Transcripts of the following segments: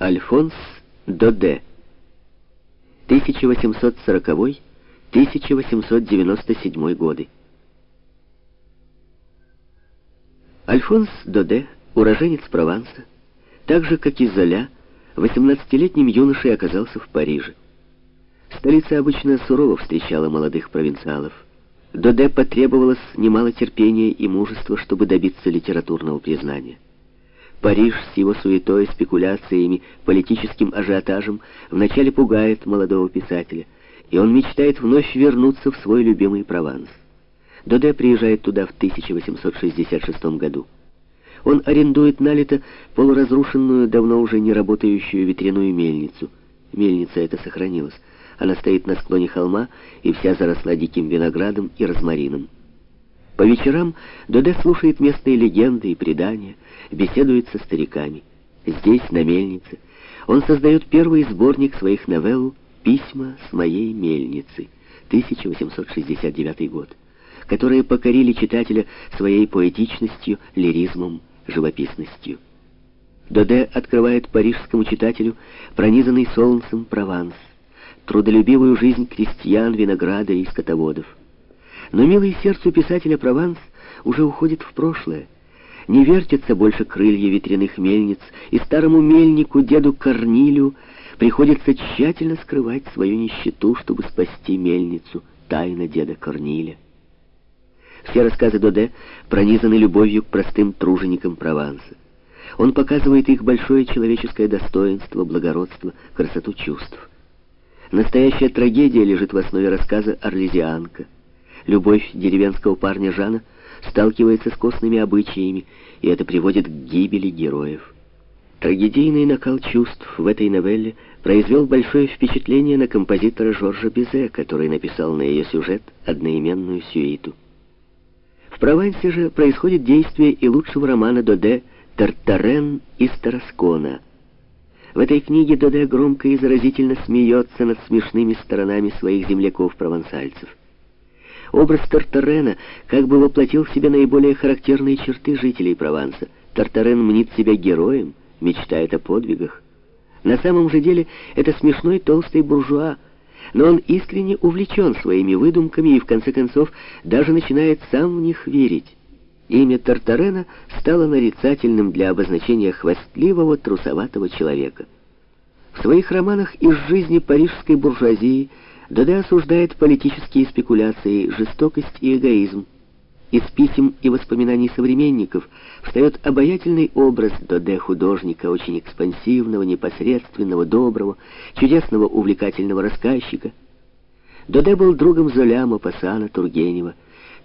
Альфонс Доде 1840-1897 годы. Альфонс Доде, уроженец Прованса, так же, как и Золя, 18-летним юношей оказался в Париже. Столица обычно сурово встречала молодых провинциалов. Доде потребовалось немало терпения и мужества, чтобы добиться литературного признания. Париж с его суетой, спекуляциями, политическим ажиотажем вначале пугает молодого писателя, и он мечтает вновь вернуться в свой любимый Прованс. Доде приезжает туда в 1866 году. Он арендует на лето полуразрушенную, давно уже не работающую ветряную мельницу. Мельница эта сохранилась. Она стоит на склоне холма и вся заросла диким виноградом и розмарином. По вечерам Доде слушает местные легенды и предания, беседует со стариками. Здесь, на мельнице, он создает первый сборник своих новелл «Письма с моей мельницы» 1869 год, которые покорили читателя своей поэтичностью, лиризмом, живописностью. Доде открывает парижскому читателю пронизанный солнцем Прованс, трудолюбивую жизнь крестьян, виноградарей и скотоводов. Но милый сердцу писателя Прованс уже уходит в прошлое. Не вертятся больше крылья ветряных мельниц, и старому мельнику, деду Корнилю, приходится тщательно скрывать свою нищету, чтобы спасти мельницу, тайна деда Корниля. Все рассказы Доде пронизаны любовью к простым труженикам Прованса. Он показывает их большое человеческое достоинство, благородство, красоту чувств. Настоящая трагедия лежит в основе рассказа «Орлезианка». Любовь деревенского парня Жана сталкивается с костными обычаями, и это приводит к гибели героев. Трагедийный накал чувств в этой новелле произвел большое впечатление на композитора Жоржа Бизе, который написал на ее сюжет одноименную сюиту. В Провансе же происходит действие и лучшего романа Доде «Тартарен из Тараскона». В этой книге Доде громко и заразительно смеется над смешными сторонами своих земляков-провансальцев. Образ Тартарена как бы воплотил в себе наиболее характерные черты жителей Прованса. Тартарен мнит себя героем, мечтает о подвигах. На самом же деле это смешной толстый буржуа, но он искренне увлечен своими выдумками и в конце концов даже начинает сам в них верить. Имя Тартарена стало нарицательным для обозначения хвастливого, трусоватого человека. В своих романах из жизни парижской буржуазии Доде осуждает политические спекуляции, жестокость и эгоизм. Из писем и воспоминаний современников встает обаятельный образ Доде художника, очень экспансивного, непосредственного, доброго, чудесного, увлекательного рассказчика. Доде был другом Золя, Мапассана, Тургенева.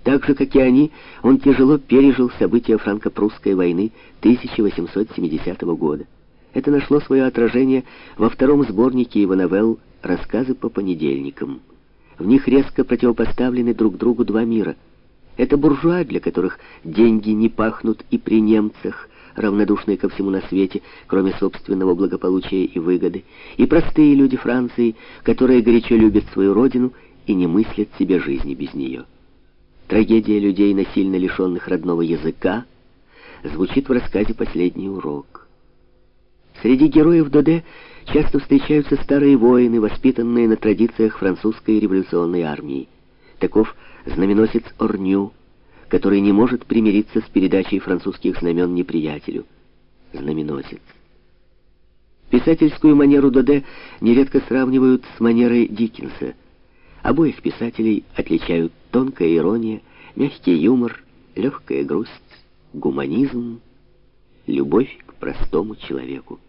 Так же, как и они, он тяжело пережил события франко-прусской войны 1870 года. Это нашло свое отражение во втором сборнике его новелл «Рассказы по понедельникам». В них резко противопоставлены друг другу два мира. Это буржуа, для которых деньги не пахнут и при немцах, равнодушные ко всему на свете, кроме собственного благополучия и выгоды, и простые люди Франции, которые горячо любят свою родину и не мыслят себе жизни без нее. Трагедия людей, насильно лишенных родного языка, звучит в рассказе «Последний урок». Среди героев Доде часто встречаются старые воины, воспитанные на традициях французской революционной армии. Таков знаменосец Орню, который не может примириться с передачей французских знамен неприятелю. Знаменосец. Писательскую манеру Доде нередко сравнивают с манерой Диккенса. Обоих писателей отличают тонкая ирония, мягкий юмор, легкая грусть, гуманизм, любовь к простому человеку.